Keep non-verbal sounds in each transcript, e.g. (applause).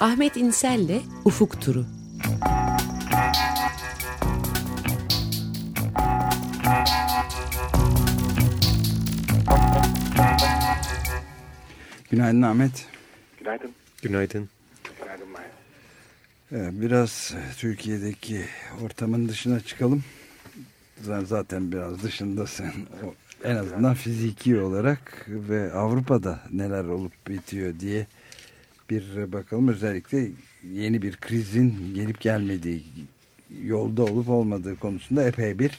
Ahmet İnsel'le Ufuk Turu. Günaydın Ahmet. Günaydın. Günaydın. Günaydın Mahir. Ee, biraz Türkiye'deki ortamın dışına çıkalım. Sen zaten biraz dışındasın. En azından fiziki olarak ve Avrupa'da neler olup bitiyor diye bir bakalım. Özellikle yeni bir krizin gelip gelmediği, yolda olup olmadığı konusunda epey bir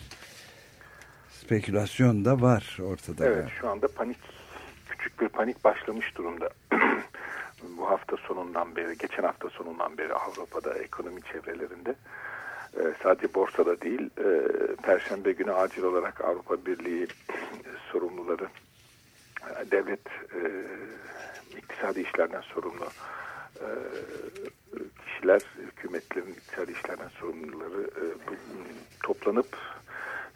spekülasyon da var ortada. Evet şu anda panik, küçük bir panik başlamış durumda. (clears throat) Bu hafta sonundan beri, geçen hafta sonundan beri Avrupa'da ekonomi çevrelerinde e, sadece borsada değil, e, Perşembe günü acil olarak Avrupa Birliği (clears throat) sorumluları, e, devlet iktisadi işlerden sorumlu e, kişiler, hükümetlerin iktisadi işlerden sorumluları e, toplanıp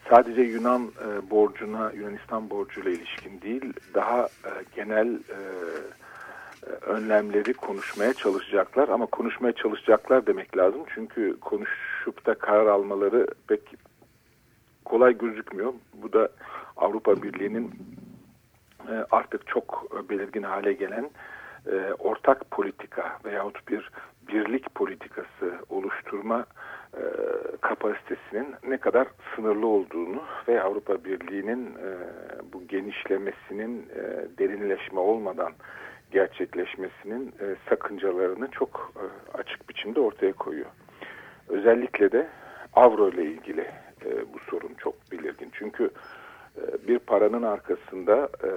sadece Yunan e, borcuna, Yunanistan borcuyla ilişkin değil, daha e, genel e, önlemleri konuşmaya çalışacaklar ama konuşmaya çalışacaklar demek lazım çünkü konuşup da karar almaları pek kolay gözükmüyor. Bu da Avrupa Birliği'nin artık çok belirgin hale gelen e, ortak politika veyahut bir birlik politikası oluşturma e, kapasitesinin ne kadar sınırlı olduğunu ve Avrupa Birliği'nin bu genişlemesinin derinleşme olmadan gerçekleşmesinin e, sakıncalarını çok e, açık biçimde ortaya koyuyor. Özellikle de avro ile ilgili e, bu sorun çok belirgin. Çünkü e, bir paranın arkasında e,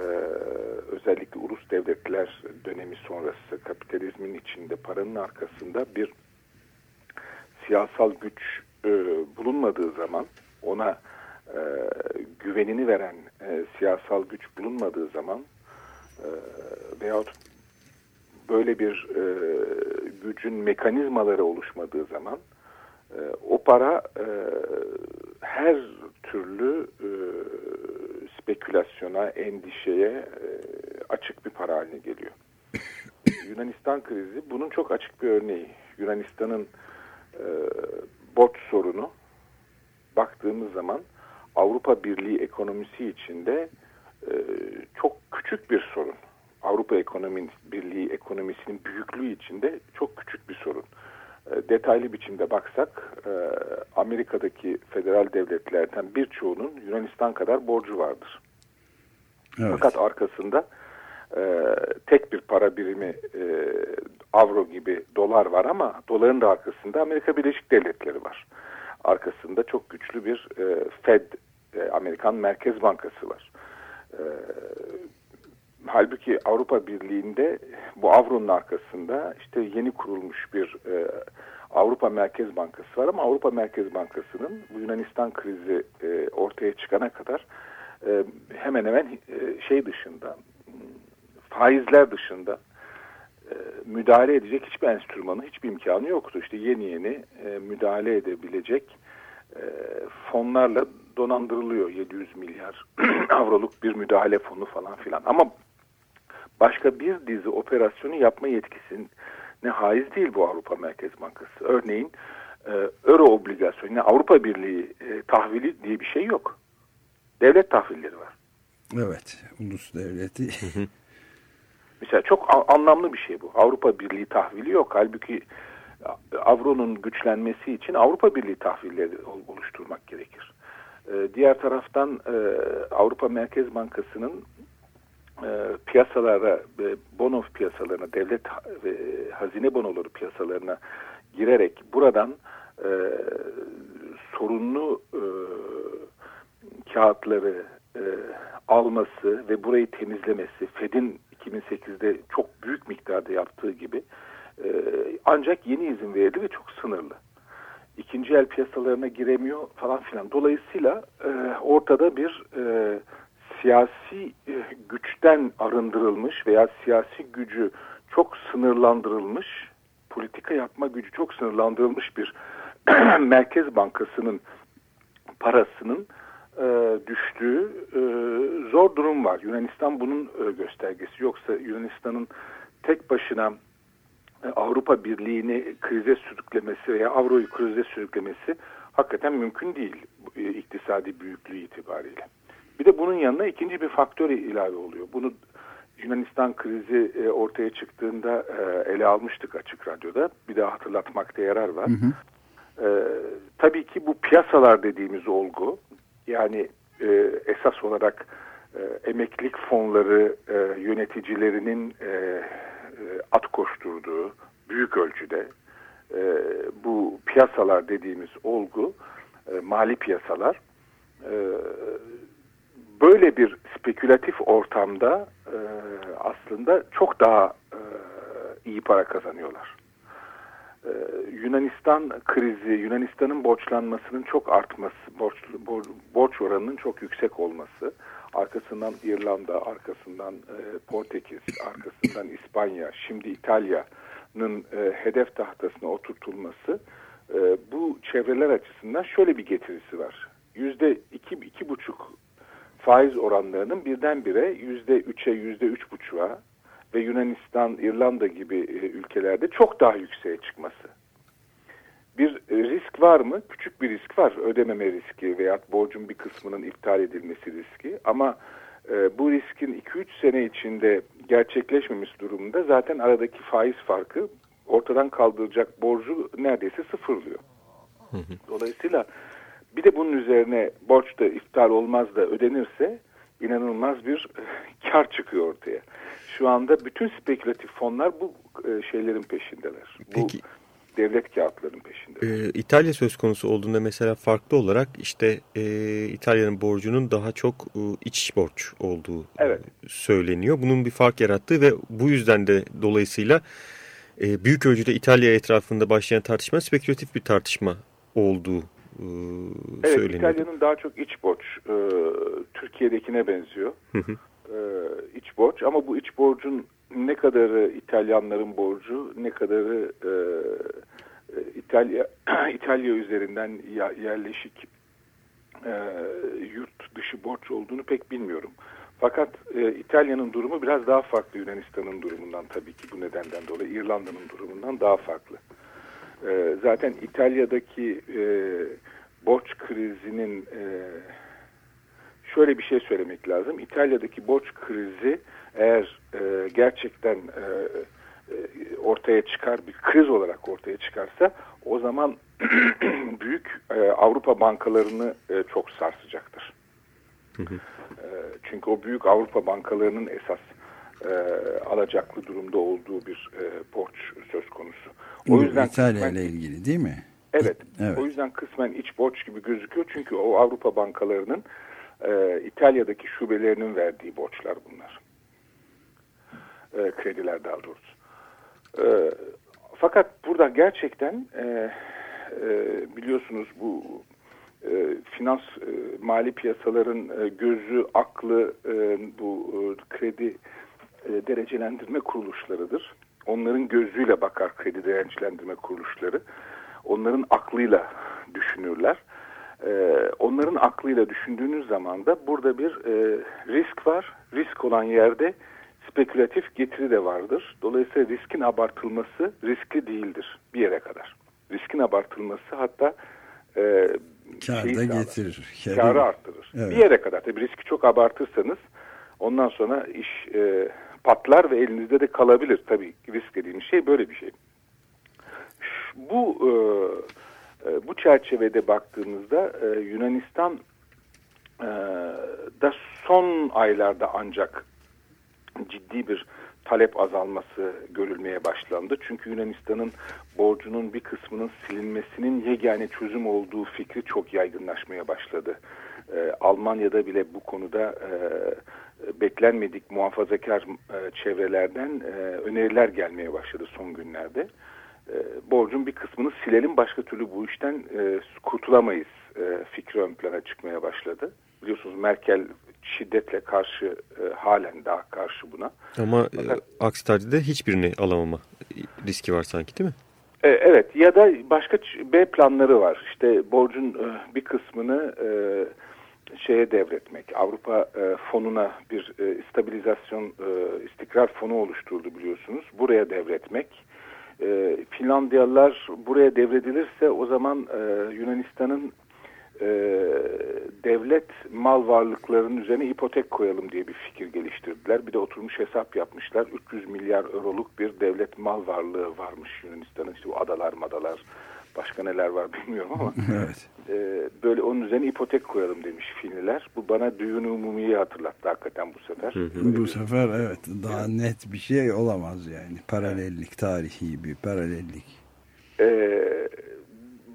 özellikle ulus devletler dönemi sonrası kapitalizmin içinde paranın arkasında bir siyasal güç e, bulunmadığı zaman ona e, güvenini veren siyasal güç bulunmadığı zaman e, veyahut böyle bir gücün mekanizmaları oluşmadığı zaman o para her türlü spekülasyona, endişeye e, açık bir para haline geliyor. (coughs) Yunanistan krizi bunun çok açık bir örneği. Yunanistan'ın e, borç sorunu baktığımız zaman Avrupa Birliği ekonomisi içinde e, çok küçük bir sorun. Avrupa Ekonomi Birliği ekonomisinin büyüklüğü içinde çok küçük bir sorun. E, detaylı biçimde baksak e, Amerika'daki federal devletlerden birçoğunun Yunanistan kadar borcu vardır. Evet. Fakat arkasında e, tek bir para birimi e, avro gibi dolar var ama doların da arkasında Amerika Birleşik Devletleri var. Arkasında çok güçlü bir e, Fed, e, Amerikan Merkez Bankası var. E, halbuki Avrupa Birliği'nde bu avronun arkasında işte yeni kurulmuş bir e, Avrupa Merkez Bankası var ama Avrupa Merkez Bankası'nın bu Yunanistan krizi e, ortaya çıkana kadar e, hemen hemen e, şey dışında faizler dışında e, müdahale edecek hiçbir enstrümanı, hiçbir imkanı yoktu. İşte yeni yeni e, müdahale edebilecek e, fonlarla donandırılıyor 700 milyar (clears throat) avroluk bir müdahale fonu falan filan. Ama başka bir dizi operasyonu yapma yetkisine haiz değil bu Avrupa Merkez Bankası. Örneğin e, euro obligasyonu, yani Avrupa Birliği e, tahvili diye bir şey yok. Devlet tahvilleri var. Evet, ulus devleti. (laughs) Mesela çok anlamlı bir şey bu. Avrupa Birliği tahvili yok. Halbuki avronun güçlenmesi için Avrupa Birliği tahvilleri oluşturmak gerekir. Ee, diğer taraftan e, Avrupa Merkez Bankası'nın e, piyasalara, e, bono piyasalarına, devlet ve hazine bonoları piyasalarına girerek buradan sorunlu kağıtları alması ve burayı temizlemesi, Fed'in 2008'de çok büyük miktarda yaptığı gibi ancak yeni izin verildi ve çok sınırlı ikinci el piyasalarına giremiyor falan filan. Dolayısıyla e, ortada bir e, siyasi e, güçten arındırılmış veya siyasi gücü çok sınırlandırılmış, politika yapma gücü çok sınırlandırılmış bir (clears throat) Merkez Bankası'nın parasının e, düştüğü e, zor durum var. Yunanistan bunun e, göstergesi. Yoksa Yunanistan'ın tek başına e, Avrupa Birliği'ni krize sürüklemesi veya Avro'yu krize sürüklemesi hakikaten mümkün değil e, iktisadi büyüklüğü itibariyle. Bir de bunun yanına ikinci bir faktör ilave oluyor. Bunu Yunanistan krizi e, ortaya çıktığında ele almıştık açık radyoda. Bir daha hatırlatmakta yarar var. Hı hı. Ee, tabii ki bu piyasalar dediğimiz olgu yani e, esas olarak e, emeklilik fonları e, yöneticilerinin e, e, at koşturduğu büyük ölçüde e, bu piyasalar dediğimiz olgu e, mali piyasalar e, böyle bir spekülatif ortamda e, aslında çok daha e, iyi para kazanıyorlar. Ee, Yunanistan krizi, Yunanistan'ın borçlanmasının çok artması, borç, borç oranının çok yüksek olması, arkasından İrlanda, arkasından e, Portekiz, arkasından İspanya, şimdi İtalya'nın e, hedef tahtasına oturtulması e, bu çevreler açısından şöyle bir getirisi var. Yüzde iki, iki buçuk faiz oranlarının birdenbire yüzde üçe, yüzde üç buçuğa ve Yunanistan, İrlanda gibi e, ülkelerde çok daha yükseğe çıkması. Bir e, risk var mı? Küçük bir risk var. Ödememe riski veya borcun bir kısmının iptal edilmesi riski. Ama e, bu riskin 2-3 sene içinde gerçekleşmemiş durumunda zaten aradaki faiz farkı ortadan kaldıracak borcu neredeyse sıfırlıyor. Dolayısıyla bir de bunun üzerine borç da iptal olmaz da ödenirse inanılmaz bir (laughs) kar çıkıyor ortaya. Şu anda bütün spekülatif fonlar bu e, şeylerin peşindeler. Peki. Bu devlet kağıtlarının peşinde. Ee, İtalya söz konusu olduğunda mesela farklı olarak işte e, İtalya'nın borcunun daha çok e, iç borç olduğu e, evet. söyleniyor. Bunun bir fark yarattığı ve bu yüzden de dolayısıyla e, büyük ölçüde İtalya etrafında başlayan tartışma spekülatif bir tartışma olduğu e, evet, söyleniyor. İtalya'nın daha çok iç borç e, Türkiye'dekine benziyor. Hı hı. E, iç borç ama bu iç borcun ne kadarı İtalyanların borcu, ne kadarı e, e İtalya (clears throat) İtalya üzerinden yerleşik e, yurt dışı borç olduğunu pek bilmiyorum. Fakat e, İtalya'nın durumu biraz daha farklı Yunanistan'ın durumundan tabii ki bu nedenden dolayı İrlanda'nın durumundan daha farklı. E, zaten İtalya'daki e, borç krizinin e, şöyle bir şey söylemek lazım. İtalya'daki borç krizi eğer e, gerçekten e, e, ortaya çıkar, bir kriz olarak ortaya çıkarsa o zaman (clears throat) büyük e, Avrupa bankalarını e, çok sarsacaktır. Hı hı. E, çünkü o büyük Avrupa bankalarının esas e, alacaklı durumda olduğu bir e, borç söz konusu. O yüzden İtalya ile ilgili değil mi? Evet, evet. O yüzden kısmen iç borç gibi gözüküyor. Çünkü o Avrupa bankalarının e, İtalya'daki şubelerinin verdiği borçlar bunlar. E, krediler daha doğrusu. E, fakat burada gerçekten e, e, biliyorsunuz bu e, finans e, mali piyasaların e, gözü, aklı e, bu e, kredi e, derecelendirme kuruluşlarıdır. Onların gözüyle bakar kredi derecelendirme kuruluşları. Onların aklıyla düşünürler. E, onların aklıyla düşündüğünüz zaman da burada bir e, risk var. Risk olan yerde spekülatif getiri de vardır. Dolayısıyla riskin abartılması riskli değildir bir yere kadar. Riskin abartılması hatta e, Kâr da getirir. Karı arttırır. Evet. Bir yere kadar. Tabii riski çok abartırsanız ondan sonra iş e, patlar ve elinizde de kalabilir. Tabii risk dediğimiz şey böyle bir şey. Bu e, e, bu çerçevede baktığımızda e, Yunanistan e, da son aylarda ancak ciddi bir talep azalması görülmeye başlandı. Çünkü Yunanistan'ın borcunun bir kısmının silinmesinin yegane çözüm olduğu fikri çok yaygınlaşmaya başladı. Ee, Almanya'da bile bu konuda e, beklenmedik muhafazakar e, çevrelerden e, öneriler gelmeye başladı son günlerde. E, borcun bir kısmını silelim başka türlü bu işten kurtulamayız fikri ön plana çıkmaya başladı. Biliyorsunuz Merkel şiddetle karşı halen daha karşı buna. Ama Fakat, aksi takdirde hiçbirini alamama riski var sanki değil mi? Evet ya da başka B planları var. İşte borcun bir kısmını şeye devretmek. Avrupa e, fonuna bir e, stabilizasyon e, istikrar fonu oluşturdu biliyorsunuz. Buraya devretmek e, Finlandiyalılar buraya devredilirse o zaman e, Yunanistan'ın e, devlet mal varlıklarının üzerine ipotek koyalım diye bir fikir geliştirdiler. Bir de oturmuş hesap yapmışlar. 300 milyar euroluk bir devlet mal varlığı varmış Yunanistan'ın. İşte bu adalar madalar başka neler var bilmiyorum ama (laughs) evet. e, böyle onun üzerine ipotek koyalım demiş Finliler. Bu bana düğün umumiyi hatırlattı hakikaten bu sefer. Hı hı. Bu sefer evet daha evet. net bir şey olamaz yani. Paralellik, tarihi bir paralellik. Eee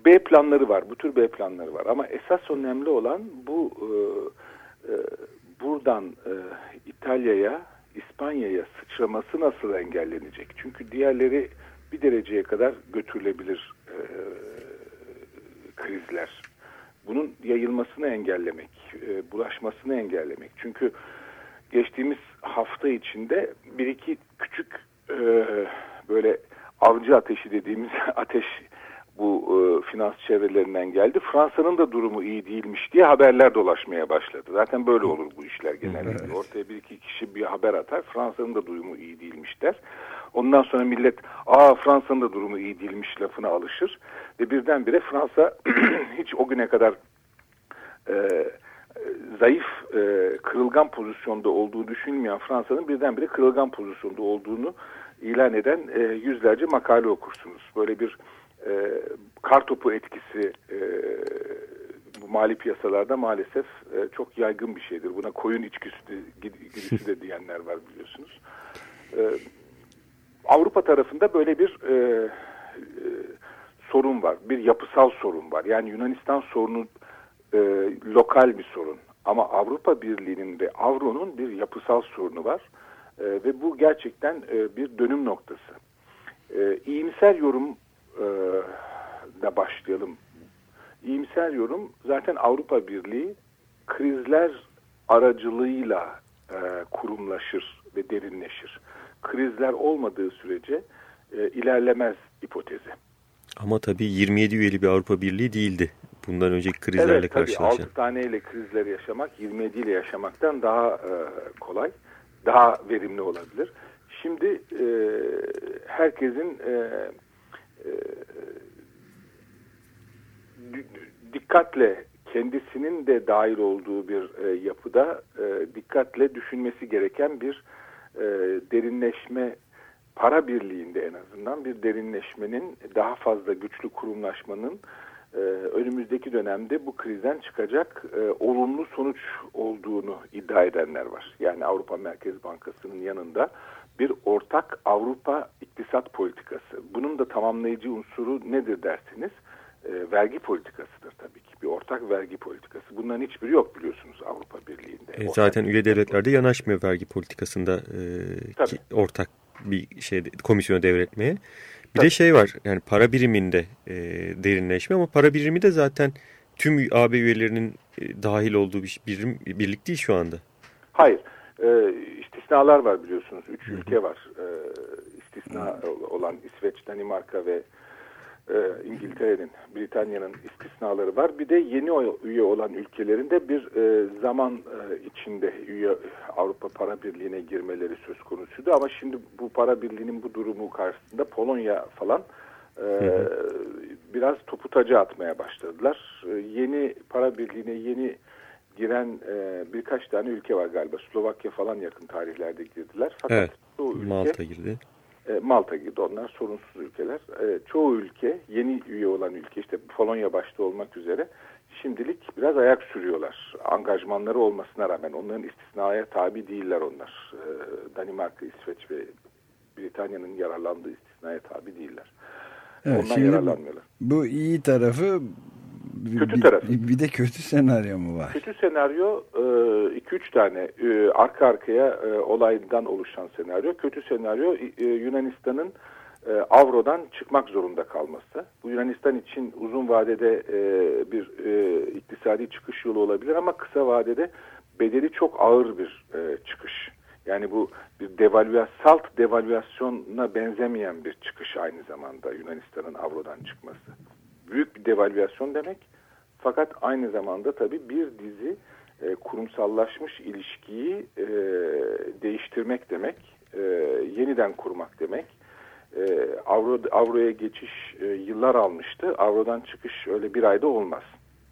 B planları var. Bu tür B planları var. Ama esas önemli olan bu e, e, buradan e, İtalya'ya, İspanya'ya sıçraması nasıl engellenecek? Çünkü diğerleri bir dereceye kadar götürülebilir e, krizler. Bunun yayılmasını engellemek, e, bulaşmasını engellemek. Çünkü geçtiğimiz hafta içinde bir iki küçük e, böyle avcı ateşi dediğimiz (laughs) ateş bu e, finans çevrelerinden geldi. Fransa'nın da durumu iyi değilmiş diye haberler dolaşmaya başladı. Zaten böyle olur bu işler genellikle. Evet. Ortaya bir iki kişi bir haber atar. Fransa'nın da durumu iyi değilmiş der. Ondan sonra millet aa Fransa'nın da durumu iyi değilmiş lafına alışır. Ve birdenbire Fransa (clears throat) hiç o güne kadar e, zayıf, e, kırılgan pozisyonda olduğu düşünmeyen Fransa'nın birdenbire kırılgan pozisyonda olduğunu ilan eden e, yüzlerce makale okursunuz. Böyle bir e, kar topu etkisi e, bu mali piyasalarda maalesef e, çok yaygın bir şeydir. Buna koyun içgüsü de, de diyenler var biliyorsunuz. E, Avrupa tarafında böyle bir e, e, sorun var. Bir yapısal sorun var. Yani Yunanistan sorunu e, lokal bir sorun. Ama Avrupa Birliği'nin ve Avro'nun bir yapısal sorunu var. E, ve bu gerçekten e, bir dönüm noktası. E, iyimser yorum e, da başlayalım. İyimser yorum zaten Avrupa Birliği krizler aracılığıyla e, kurumlaşır ve derinleşir. Krizler olmadığı sürece e, ilerlemez hipotezi. Ama tabii 27 üyeli bir Avrupa Birliği değildi. Bundan önceki krizlerle evet, karşılaşan. Evet 6 taneyle krizleri yaşamak 27 ile yaşamaktan daha e, kolay, daha verimli olabilir. Şimdi e, herkesin e, e, dikkatle kendisinin de dahil olduğu bir e, yapıda e, dikkatle düşünmesi gereken bir e, derinleşme para birliğinde en azından bir derinleşmenin daha fazla güçlü kurumlaşmanın e, önümüzdeki dönemde bu krizden çıkacak e, olumlu sonuç olduğunu iddia edenler var. Yani Avrupa Merkez Bankası'nın yanında bir ortak Avrupa iktisat politikası. Bunun da tamamlayıcı unsuru nedir dersiniz? E, vergi politikasıdır tabii ki. Bir ortak vergi politikası. Bunların hiçbiri yok biliyorsunuz Avrupa Birliği'nde. E, zaten üye devletlerde yanaşmıyor vergi politikasında e, ki, ortak bir şey komisyonu devretmeye. Bir tabii. de şey var yani para biriminde e, derinleşme ama para birimi de zaten tüm AB üyelerinin e, dahil olduğu bir birim, birlik değil şu anda. Hayır e, istisnalar var biliyorsunuz. Üç ülke var. E, istisna olan İsveç, Danimarka ve e, İngiltere'nin, Britanya'nın istisnaları var. Bir de yeni üye olan ülkelerinde bir e, zaman e, içinde üye Avrupa Para Birliği'ne girmeleri söz konusuydu. Ama şimdi bu para birliğinin bu durumu karşısında Polonya falan e, biraz topu tacı atmaya başladılar. E, yeni para birliğine yeni giren e, birkaç tane ülke var galiba. Slovakya falan yakın tarihlerde girdiler. Fakat evet, ülke, Malta girdi. E, Malta girdi. Onlar sorunsuz ülkeler. E, çoğu ülke, yeni üye olan ülke, işte Polonya başta olmak üzere şimdilik biraz ayak sürüyorlar. Angajmanları olmasına rağmen onların istisnaya tabi değiller onlar. E, Danimarka, İsveç ve Britanya'nın yararlandığı istisnaya tabi değiller. Evet, Ondan yararlanmıyorlar. Bu iyi tarafı Kötü tarafı. Bir, bir de kötü senaryo mu var? Kötü senaryo 2-3 e, tane e, arka arkaya e, olaydan oluşan senaryo. Kötü senaryo Yunanistan'ın avrodan çıkmak zorunda kalması. Bu Yunanistan için uzun vadede bir iktisadi çıkış yolu olabilir ama kısa vadede bedeli çok ağır bir çıkış. Yani bu bir devalüasyon, salt devalüasyona benzemeyen bir çıkış aynı zamanda Yunanistan'ın avrodan çıkması büyük bir devalüasyon demek. Fakat aynı zamanda tabii bir dizi e, kurumsallaşmış ilişkiyi e, değiştirmek demek, e, yeniden kurmak demek. e, avro avroya geçiş e, yıllar almıştı. Avrodan çıkış öyle bir ayda olmaz.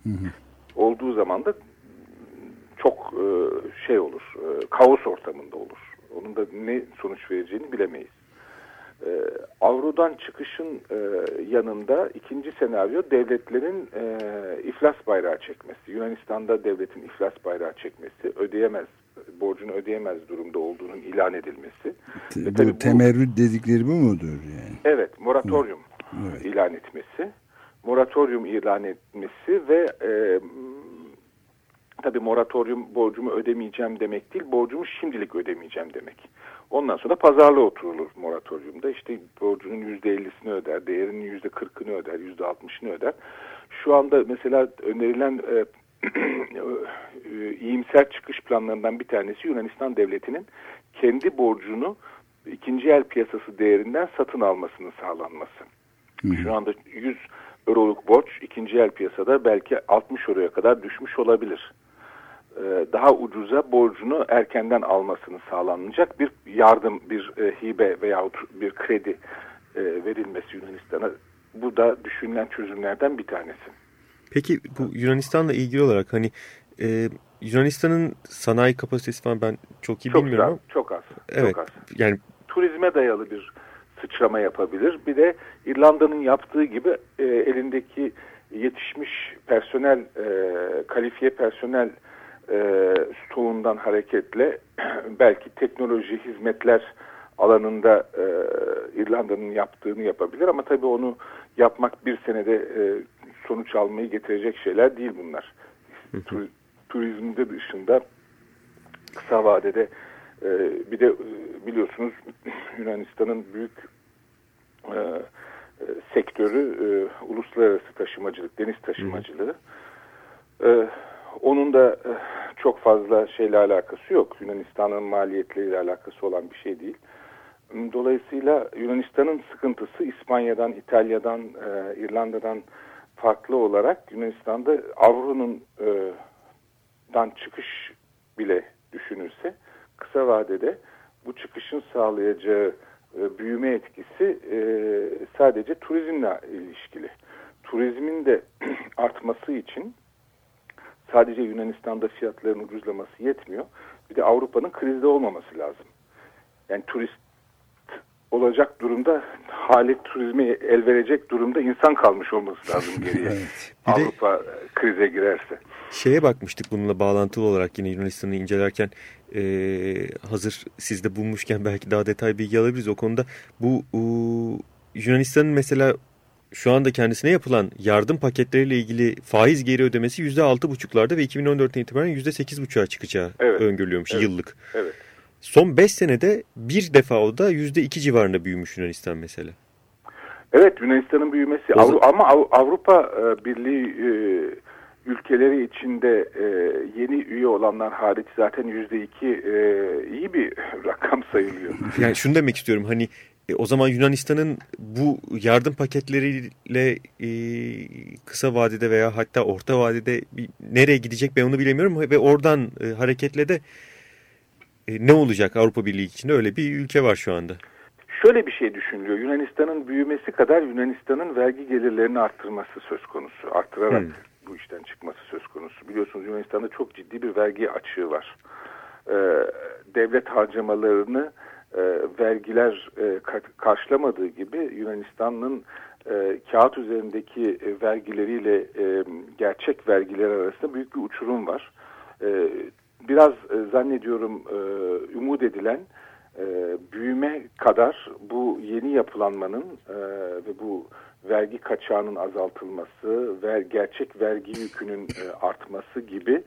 Hı hı. Olduğu zaman da çok e, şey olur, e, kaos ortamında olur. Onun da ne sonuç vereceğini bilemeyiz. E, avrodan çıkışın e, yanında ikinci senaryo devletlerin e, iflas bayrağı çekmesi. Yunanistan'da devletin iflas bayrağı çekmesi, ödeyemez borcunu ödeyemez durumda olduğunun ilan edilmesi. Bu bu temerrüt dedikleri bu mudur yani? Evet, moratorium evet. ilan etmesi. Moratorium ilan etmesi ve e, tabii moratorium borcumu ödemeyeceğim demek değil, borcumu şimdilik ödemeyeceğim demek. Ondan sonra pazarlığa oturulur moratoriumda. İşte borcunun yüzde ellisini öder, değerinin yüzde kırkını öder, yüzde altmışını öder. Şu anda mesela önerilen e, (clears throat) e, iyimser çıkış planlarından bir tanesi Yunanistan devletinin kendi borcunu ikinci el piyasası değerinden satın almasının sağlanması. Hı. Şu anda 100 euroluk borç ikinci el piyasada belki 60 euroya kadar düşmüş olabilir. Ee, daha ucuza borcunu erkenden almasını sağlanacak bir yardım, bir e, hibe veyahut bir kredi e, verilmesi Yunanistan'a. Bu da düşünülen çözümlerden bir tanesi. Peki bu Yunanistan'la ilgili olarak hani e, Yunanistan'ın sanayi kapasitesi falan ben çok iyi çok bilmiyorum. Güzel, çok az. Evet. Çok az. Yani turizme dayalı bir sıçrama yapabilir. Bir de İrlanda'nın yaptığı gibi e, elindeki yetişmiş personel, e, kalifiye personel e, stoğundan hareketle (clears throat) belki teknoloji, hizmetler alanında e, İrlanda'nın yaptığını yapabilir ama tabii onu yapmak bir senede e, sonuç almayı getirecek şeyler değil bunlar. Tur, turizmde dışında kısa vadede e, bir de e, biliyorsunuz (clears throat) Yunanistan'ın büyük e, e, sektörü e, uluslararası taşımacılık, deniz taşımacılığı. E, onun da e, çok fazla şeyle alakası yok. Yunanistan'ın maliyetleriyle alakası olan bir şey değil. Dolayısıyla Yunanistan'ın sıkıntısı İspanya'dan, İtalya'dan, e, İrlanda'dan farklı olarak Yunanistan'da avronun e, dan çıkış bile düşünülse kısa vadede bu çıkışın sağlayacağı büyüme etkisi sadece turizmle ilişkili. Turizmin de (clears throat) artması için sadece Yunanistan'da fiyatların ucuzlaması yetmiyor. Bir de Avrupa'nın krizde olmaması lazım. Yani turist olacak durumda hali turizmi el verecek durumda insan kalmış olması lazım (laughs) geriye. evet. Avrupa de, krize girerse. Şeye bakmıştık bununla bağlantılı olarak yine Yunanistan'ı incelerken e, hazır sizde bulmuşken belki daha detay bilgi alabiliriz o konuda. Bu e, Yunanistan'ın mesela şu anda kendisine yapılan yardım paketleriyle ilgili faiz geri ödemesi %6,5'larda ve 2014'ten itibaren %8,5'a çıkacağı evet. öngörülüyormuş evet. yıllık. Evet. Son 5 senede bir defa o da %2 civarında büyümüş Yunanistan mesela. Evet Yunanistan'ın büyümesi Avru ama Avrupa e, Birliği e, ülkeleri içinde e, yeni üye olanlar hariç zaten %2 iyi bir (laughs) rakam sayılıyor. Yani şunu demek istiyorum hani o zaman Yunanistan'ın bu yardım paketleriyle e, kısa vadede veya hatta orta vadede bir, nereye gidecek ben onu bilemiyorum ve oradan e, hareketle de e, ne olacak Avrupa Birliği içinde öyle bir ülke var şu anda. Şöyle bir şey düşünülüyor. Yunanistan'ın büyümesi kadar Yunanistan'ın vergi gelirlerini arttırması söz konusu. Arttırarak hmm. bu işten çıkması söz konusu. Biliyorsunuz Yunanistan'da çok ciddi bir vergi açığı var. Ee, devlet harcamalarını e, vergiler e, karşılamadığı gibi Yunanistan'ın e, kağıt üzerindeki e, vergileriyle e, gerçek vergiler arasında büyük bir uçurum var. E, biraz e, zannediyorum e, umut edilen e, büyüme kadar bu yeni yapılanmanın e, ve bu vergi kaçağının azaltılması ve gerçek vergi yükünün e, artması gibi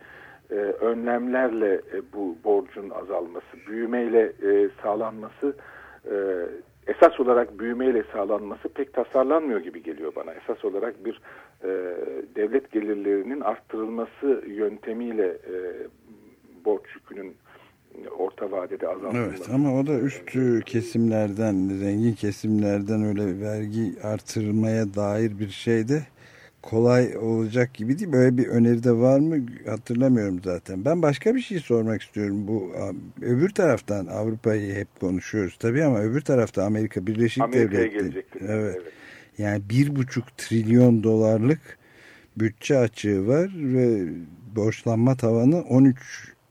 e, önlemlerle e, bu borcun azalması, büyümeyle e, sağlanması e, esas olarak büyümeyle sağlanması pek tasarlanmıyor gibi geliyor bana. Esas olarak bir e, devlet gelirlerinin arttırılması yöntemiyle e, borç yükünün orta vadede azaltılması. Evet ama o da üst kesimlerden, zengin kesimlerden öyle vergi artırmaya dair bir şey de kolay olacak gibi değil. Böyle bir öneride var mı hatırlamıyorum zaten. Ben başka bir şey sormak istiyorum. Bu öbür taraftan Avrupa'yı hep konuşuyoruz tabii ama öbür tarafta Amerika Birleşik Devletleri. Evet. evet. Yani bir buçuk trilyon dolarlık bütçe açığı var ve borçlanma tavanı 13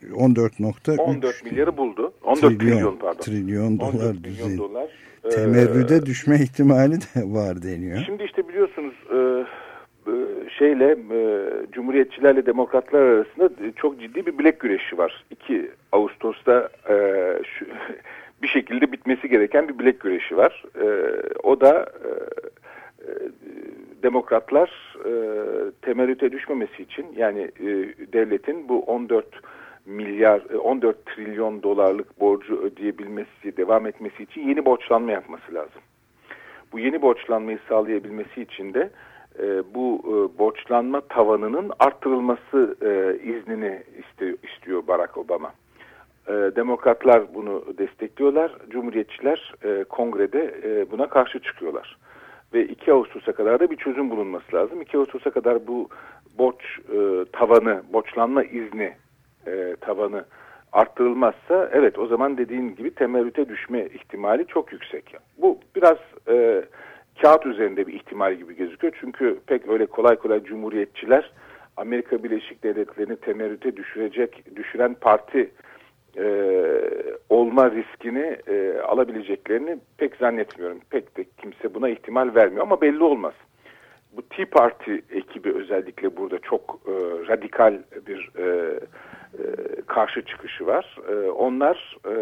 14.3 14 milyarı buldu. 14 trilyon, trilyon pardon. Trilyon dolar 14 trilyon dolar. Temerrüde ee, düşme ihtimali de var deniyor. Şimdi işte biliyorsunuz e, şeyle e, Cumhuriyetçilerle Demokratlar arasında çok ciddi bir bilek güreşi var. 2 Ağustos'ta e, şu, (laughs) bir şekilde bitmesi gereken bir bilek güreşi var. E, o da e, e, Demokratlar e, temerrüte düşmemesi için yani e, devletin bu 14 milyar 14 e, trilyon dolarlık borcu ödeyebilmesi, devam etmesi için yeni borçlanma yapması lazım. Bu yeni borçlanmayı sağlayabilmesi için de e, bu e, borçlanma tavanının arttırılması e, iznini istiyor, Barack Obama. E, demokratlar bunu destekliyorlar, Cumhuriyetçiler kongrede buna karşı çıkıyorlar. Ve 2 Ağustos'a kadar da bir çözüm bulunması lazım. 2 Ağustos'a kadar bu borç tavanı, borçlanma izni tavanı arttırılmazsa evet o zaman dediğin gibi temerrüte düşme ihtimali çok yüksek. Bu biraz e, kağıt üzerinde bir ihtimal gibi gözüküyor. Çünkü pek öyle kolay kolay cumhuriyetçiler Amerika Birleşik Devletleri'ni temerrüte düşürecek, düşüren parti e, olma riskini e, alabileceklerini pek zannetmiyorum. Pek de kimse buna ihtimal vermiyor ama belli olmaz. Bu Tea Party ekibi özellikle burada çok e, radikal bir e, e, karşı çıkışı var. E, onlar e,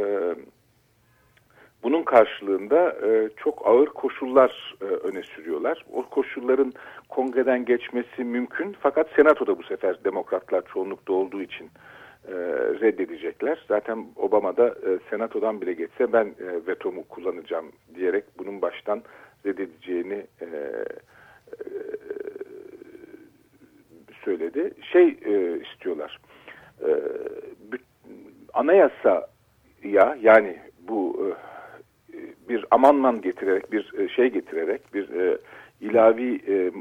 bunun karşılığında çok ağır koşullar öne sürüyorlar. O koşulların kongreden geçmesi mümkün fakat senatoda bu sefer demokratlar çoğunlukta olduğu için reddedecekler. Zaten Obama da senatodan bile geçse ben vetomu kullanacağım diyerek bunun baştan reddedeceğini söyledi. Şey istiyorlar e, anayasaya yani bu e, bir amanman getirerek bir e, şey getirerek bir e, ilavi e,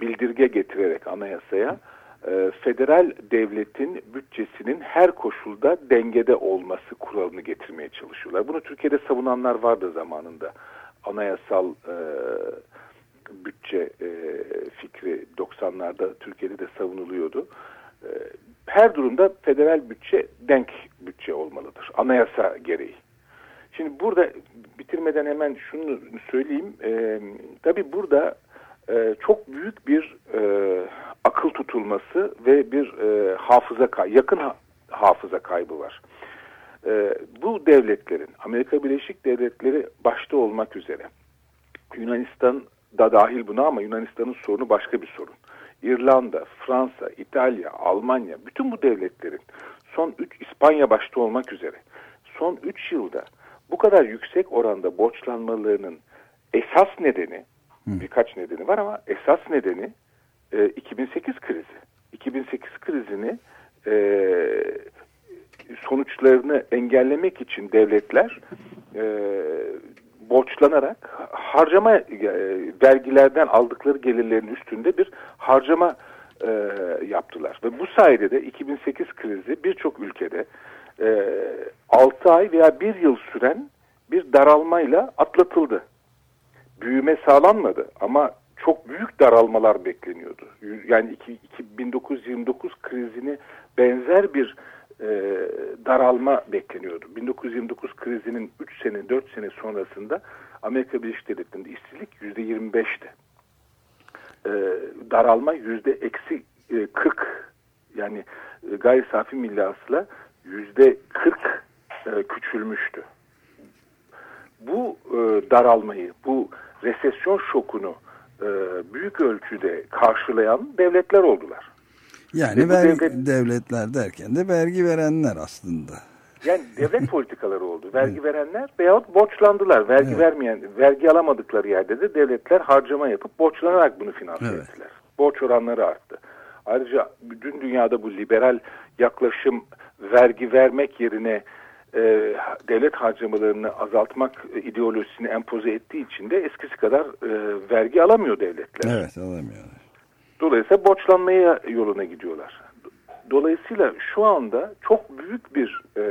bildirge getirerek anayasaya e, federal devletin bütçesinin her koşulda dengede olması kuralını getirmeye çalışıyorlar. Bunu Türkiye'de savunanlar vardı zamanında. Anayasal e, bütçe e, fikri 90'larda Türkiye'de de savunuluyordu. E, her durumda federal bütçe denk bütçe olmalıdır. Anayasa gereği. Şimdi burada bitirmeden hemen şunu söyleyeyim. E, tabii burada e, çok büyük bir e, akıl tutulması ve bir e, hafıza kay yakın ha hafıza kaybı var. E, bu devletlerin, Amerika Birleşik Devletleri başta olmak üzere, Yunanistan da dahil buna ama Yunanistan'ın sorunu başka bir sorun. İrlanda, Fransa, İtalya, Almanya bütün bu devletlerin son 3 İspanya başta olmak üzere son 3 yılda bu kadar yüksek oranda borçlanmalarının esas nedeni Hı. birkaç nedeni var ama esas nedeni e, 2008 krizi. 2008 krizini e, sonuçlarını engellemek için devletler e, borçlanarak harcama e, vergilerden aldıkları gelirlerin üstünde bir harcama e, yaptılar. Ve bu sayede de 2008 krizi birçok ülkede e, 6 ay veya 1 yıl süren bir daralmayla atlatıldı. Büyüme sağlanmadı ama çok büyük daralmalar bekleniyordu. Yani 1929 krizini benzer bir e, daralma bekleniyordu. 1929 krizinin 3 sene 4 sene sonrasında Amerika Birleşik Devletleri'nde işsizlik %25'ti. E, daralma yüzde eksi 40 e, yani e, gayri safi milli yüzde 40 e, küçülmüştü. Bu e, daralmayı, bu resesyon şokunu e, büyük ölçüde karşılayan devletler oldular. Yani vergi, devlet, devletler derken de vergi verenler aslında. Yani devlet (laughs) politikaları oldu. Vergi verenler veyahut borçlandılar. Vergi evet. vermeyen, vergi alamadıkları yerde de devletler harcama yapıp borçlanarak bunu finanse evet. ettiler. Borç oranları arttı. Ayrıca bütün dünyada bu liberal yaklaşım vergi vermek yerine e, devlet harcamalarını azaltmak ideolojisini empoze ettiği için de eskisi kadar e, vergi alamıyor devletler. Evet alamıyorlar. Dolayısıyla borçlanmaya yoluna gidiyorlar. Dolayısıyla şu anda çok büyük bir e,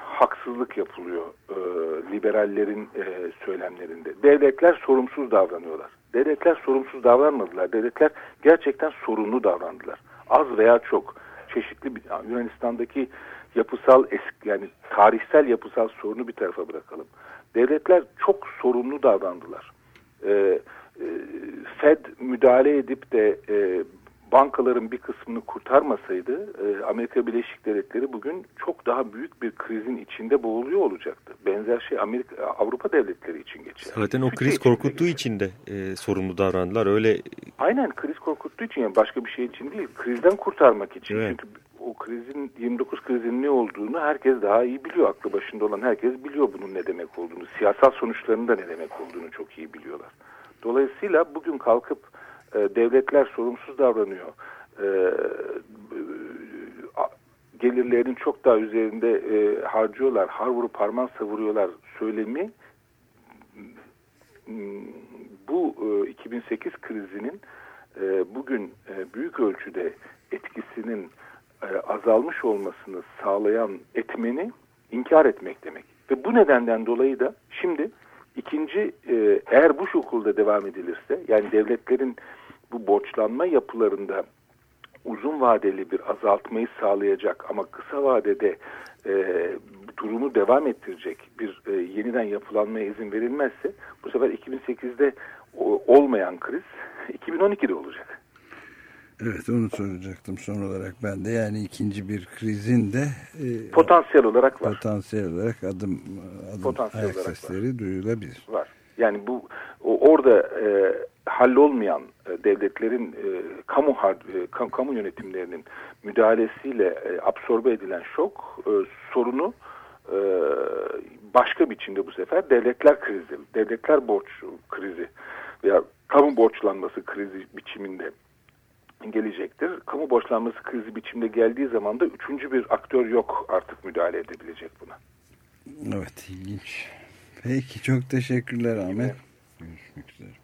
haksızlık yapılıyor e, liberallerin e, söylemlerinde. Devletler sorumsuz davranıyorlar. Devletler sorumsuz davranmadılar. Devletler gerçekten sorumlu davrandılar. Az veya çok çeşitli bir, Yunanistan'daki yapısal eski yani tarihsel yapısal sorunu bir tarafa bırakalım. Devletler çok sorumlu davrandılar. Ee, e, Fed müdahale edip de e, bankaların bir kısmını kurtarmasaydı e, Amerika Birleşik Devletleri bugün çok daha büyük bir krizin içinde boğuluyor olacaktı. Benzer şey Amerika Avrupa devletleri için geçer. Zaten o kriz korkuttuğu için de e, sorumlu davrandılar. Öyle Aynen kriz korkuttuğu için yani başka bir şey için değil. Krizden kurtarmak için. Evet. Çünkü o krizin 29 krizin ne olduğunu herkes daha iyi biliyor. Aklı başında olan herkes biliyor bunun ne demek olduğunu. Siyasal sonuçlarının da ne demek olduğunu çok iyi biliyorlar. Dolayısıyla bugün kalkıp e, devletler sorumsuz davranıyor. E, gelirlerinin çok daha üzerinde e, harcıyorlar. Har vurup parman savuruyorlar söylemi bu e, 2008 krizinin e, bugün e, büyük ölçüde etkisinin azalmış olmasını sağlayan etmeni inkar etmek demek. Ve bu nedenden dolayı da şimdi ikinci eğer bu şekilde devam edilirse yani devletlerin bu borçlanma yapılarında uzun vadeli bir azaltmayı sağlayacak ama kısa vadede e, durumu devam ettirecek bir e, yeniden yapılanmaya izin verilmezse bu sefer 2008'de o, olmayan kriz 2012'de olacak. Evet onu soracaktım son olarak ben de yani ikinci bir krizin de e, potansiyel olarak var. Potansiyel olarak adım, adım potansiyel ayak olarak sesleri var. duyulabilir. Var. Yani bu orada e, hallolmayan e, devletlerin e, kamu e, kamu yönetimlerinin müdahalesiyle e, absorbe edilen şok e, sorunu e, başka biçimde bu sefer devletler krizi, devletler borç krizi veya kamu borçlanması krizi biçiminde gelecektir. Kamu borçlanması krizi biçimde geldiği zaman da üçüncü bir aktör yok artık müdahale edebilecek buna. Evet ilginç. Peki çok teşekkürler Ahmet. Görüşmek üzere.